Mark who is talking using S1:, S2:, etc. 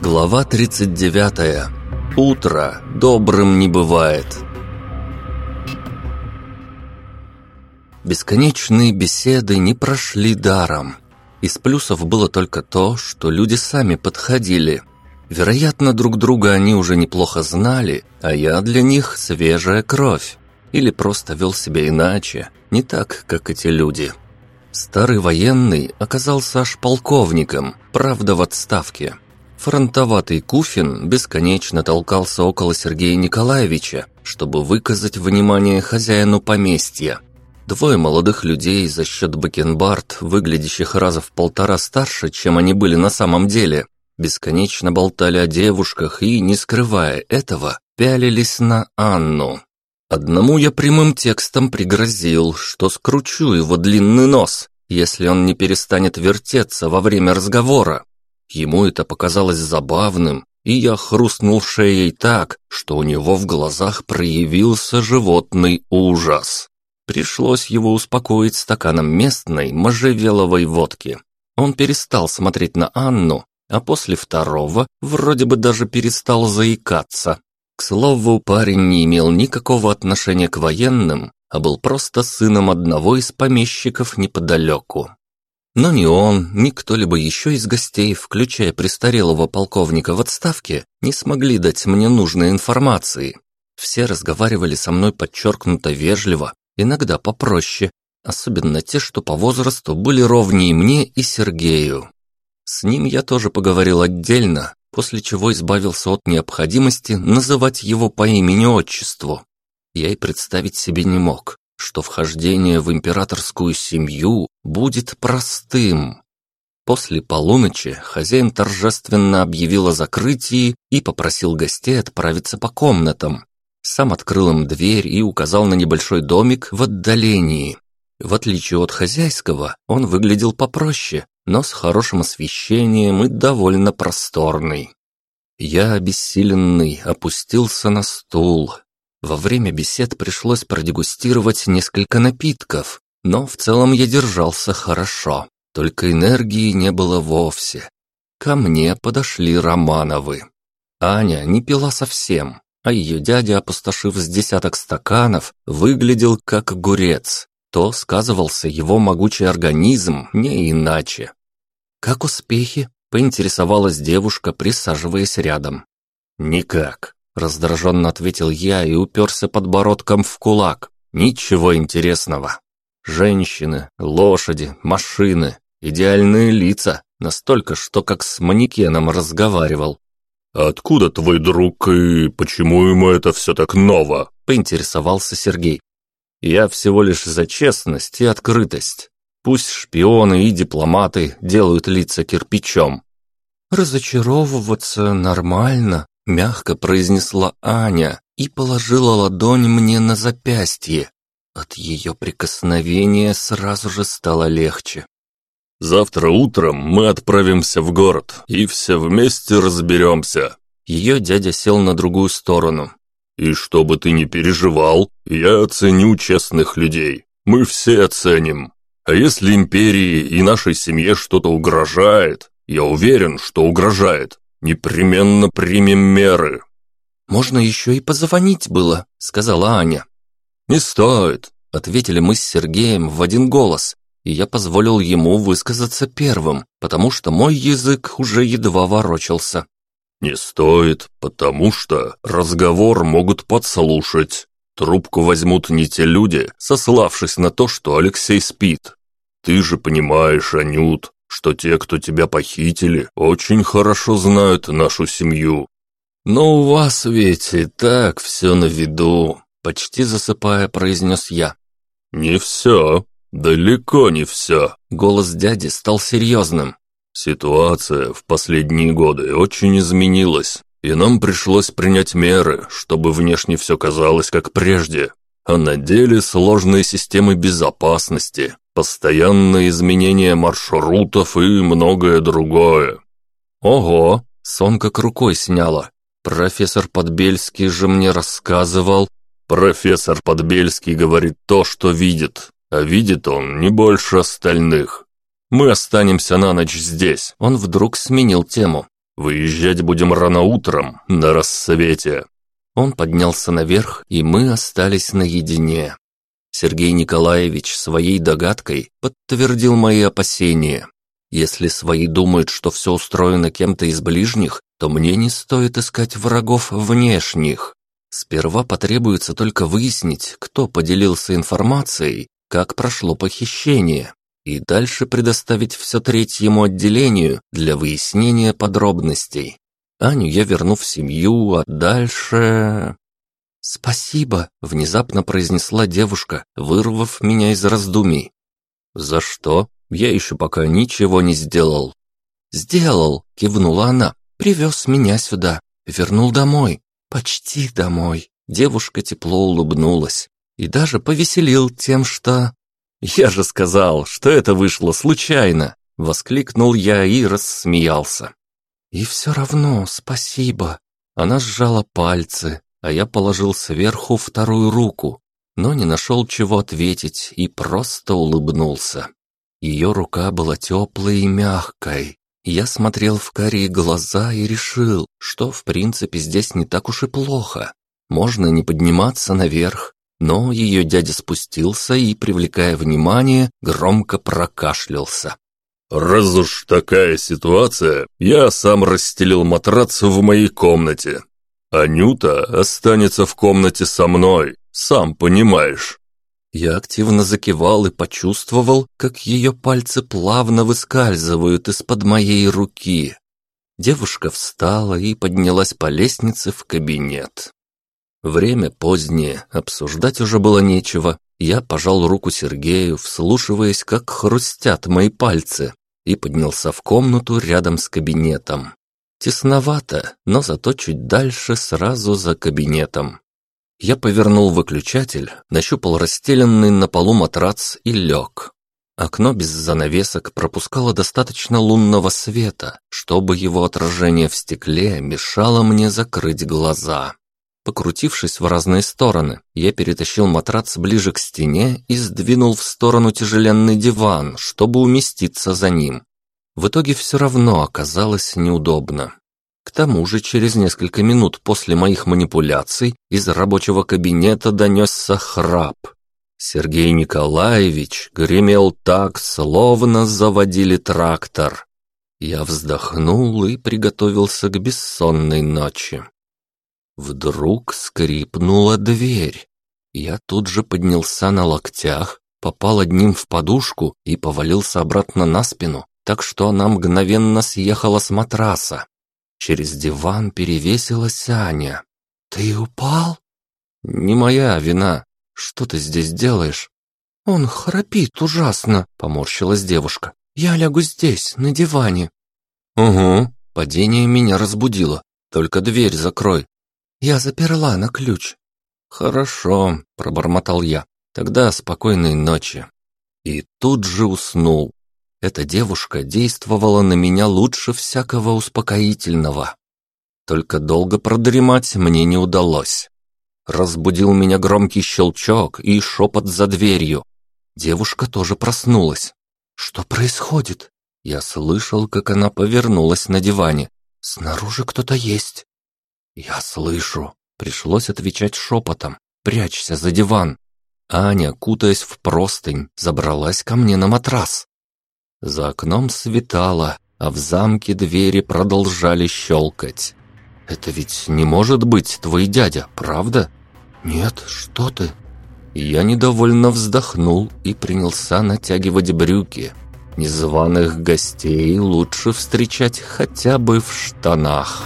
S1: Глава 39. Утро добрым не бывает. Бесконечные беседы не прошли даром. Из плюсов было только то, что люди сами подходили. Вероятно, друг друга они уже неплохо знали, а я для них свежая кровь. Или просто вел себя иначе, не так, как эти люди. Старый военный оказался аж полковником, правда в отставке. Фронтоватый Куфин бесконечно толкался около Сергея Николаевича, чтобы выказать внимание хозяину поместья. Двое молодых людей за счет бакенбард, выглядящих раза в полтора старше, чем они были на самом деле, бесконечно болтали о девушках и, не скрывая этого, пялились на Анну. Одному я прямым текстом пригрозил, что скручу его длинный нос, если он не перестанет вертеться во время разговора. Ему это показалось забавным, и я хрустнул шеей так, что у него в глазах проявился животный ужас. Пришлось его успокоить стаканом местной можжевеловой водки. Он перестал смотреть на Анну, а после второго вроде бы даже перестал заикаться. К слову, парень не имел никакого отношения к военным, а был просто сыном одного из помещиков неподалеку. Но ни он, ни кто-либо еще из гостей, включая престарелого полковника в отставке, не смогли дать мне нужной информации. Все разговаривали со мной подчеркнуто вежливо, иногда попроще, особенно те, что по возрасту были ровнее мне и Сергею. С ним я тоже поговорил отдельно, после чего избавился от необходимости называть его по имени-отчеству. Я и представить себе не мог, что вхождение в императорскую семью будет простым. После полуночи хозяин торжественно объявил о закрытии и попросил гостей отправиться по комнатам. Сам открыл им дверь и указал на небольшой домик в отдалении. В отличие от хозяйского, он выглядел попроще, но с хорошим освещением и довольно просторный. Я, обессиленный, опустился на стул, во время бесед пришлось продегустировать несколько напитков, но в целом я держался хорошо, только энергии не было вовсе. Ко мне подошли Романовы. Аня не пила совсем, а ее дядя, опустошив с десяток стаканов, выглядел как огурец. То сказывался его могучий организм, не иначе. «Как успехи?» – поинтересовалась девушка, присаживаясь рядом. «Никак. Раздраженно ответил я и уперся подбородком в кулак. Ничего интересного. Женщины, лошади, машины, идеальные лица, настолько, что как с манекеном разговаривал.
S2: «Откуда твой друг и почему ему это все так ново?»
S1: – поинтересовался Сергей. «Я всего лишь за честность и открытость. Пусть шпионы и дипломаты делают лица кирпичом». «Разочаровываться нормально», Мягко произнесла Аня и положила ладонь мне на запястье. От ее прикосновения сразу же стало легче.
S2: «Завтра утром мы отправимся в город и все вместе разберемся».
S1: Ее дядя сел на другую сторону.
S2: «И чтобы ты не переживал, я оценю честных людей. Мы все оценим. А если империи и нашей семье что-то угрожает, я уверен, что угрожает, Непременно примем меры.
S1: Можно еще и позвонить было, сказала Аня.
S2: Не стоит,
S1: ответили мы с Сергеем в один голос, и я позволил ему высказаться первым, потому что мой язык уже едва ворочался.
S2: Не стоит, потому что разговор могут подслушать. Трубку возьмут не те люди, сославшись на то, что Алексей спит. Ты же понимаешь, Анют, что те, кто тебя похитили, очень хорошо знают нашу семью.
S1: Но у вас ведь и так все на виду, почти засыпая, произнес я.
S2: Не все, далеко не все.
S1: Голос дяди стал серьезным.
S2: Ситуация в последние годы очень изменилась, и нам пришлось принять меры, чтобы внешне все казалось как прежде, а на деле сложные системы безопасности, постоянные изменения маршрутов и многое другое.
S1: Ого, сон как рукой сняла. Профессор Подбельский же мне рассказывал.
S2: Профессор Подбельский говорит то, что видит, а видит он не больше остальных. Мы останемся на ночь здесь».
S1: Он вдруг сменил тему.
S2: «Выезжать будем рано утром, на рассвете».
S1: Он поднялся наверх, и мы остались наедине. Сергей Николаевич своей догадкой подтвердил мои опасения. Если свои думают, что все устроено кем-то из ближних, то мне не стоит искать врагов внешних. Сперва потребуется только выяснить, кто поделился информацией, как прошло похищение, и дальше предоставить все третьему отделению для выяснения подробностей. Аню я верну в семью, а дальше... «Спасибо», — внезапно произнесла девушка, вырвав меня из раздумий. «За что? Я еще пока ничего не сделал». «Сделал», — кивнула она, — «привез меня сюда, вернул домой, почти домой». Девушка тепло улыбнулась и даже повеселил тем, что... «Я же сказал, что это вышло случайно!» — воскликнул я и рассмеялся. «И все равно спасибо». Она сжала пальцы, а я положил сверху вторую руку, но не нашел чего ответить и просто улыбнулся. Ее рука была теплой и мягкой. Я смотрел в карие глаза и решил, что в принципе здесь не так уж и плохо. Можно не подниматься наверх, но ее дядя спустился и, привлекая внимание, громко прокашлялся.
S2: «Раз уж такая ситуация, я сам расстелил матрац в моей комнате. «Анюта останется в комнате со мной, сам понимаешь».
S1: Я активно закивал и почувствовал, как ее пальцы плавно выскальзывают из-под моей руки. Девушка встала и поднялась по лестнице в кабинет. Время позднее, обсуждать уже было нечего. Я пожал руку Сергею, вслушиваясь, как хрустят мои пальцы, и поднялся в комнату рядом с кабинетом. Тесновато, но зато чуть дальше, сразу за кабинетом. Я повернул выключатель, нащупал расстеленный на полу матрац и лег. Окно без занавесок пропускало достаточно лунного света, чтобы его отражение в стекле мешало мне закрыть глаза. Покрутившись в разные стороны, я перетащил матрац ближе к стене и сдвинул в сторону тяжеленный диван, чтобы уместиться за ним. В итоге все равно оказалось неудобно. К тому же через несколько минут после моих манипуляций из рабочего кабинета донесся храп. Сергей Николаевич гремел так, словно заводили трактор. Я вздохнул и приготовился к бессонной ночи. Вдруг скрипнула дверь. Я тут же поднялся на локтях, попал одним в подушку и повалился обратно на спину, так что она мгновенно съехала с матраса. Через диван перевесилась Аня. «Ты упал?» «Не моя вина. Что ты здесь делаешь?» «Он храпит ужасно», — поморщилась девушка. «Я лягу здесь, на диване». «Угу». Падение меня разбудило. «Только дверь закрой». «Я заперла на ключ». «Хорошо», — пробормотал я. «Тогда спокойной ночи». И тут же уснул. Эта девушка действовала на меня лучше всякого успокоительного. Только долго продремать мне не удалось. Разбудил меня громкий щелчок и шепот за дверью. Девушка тоже проснулась. «Что происходит?» Я слышал, как она повернулась на диване. «Снаружи кто-то есть». «Я слышу». Пришлось отвечать шепотом. «Прячься за диван». Аня, кутаясь в простынь, забралась ко мне на матрас. За окном светало, а в замке двери продолжали щелкать. «Это ведь не может быть твой дядя, правда?» «Нет, что ты?» Я недовольно вздохнул и принялся натягивать брюки. Незваных гостей лучше встречать хотя бы в штанах.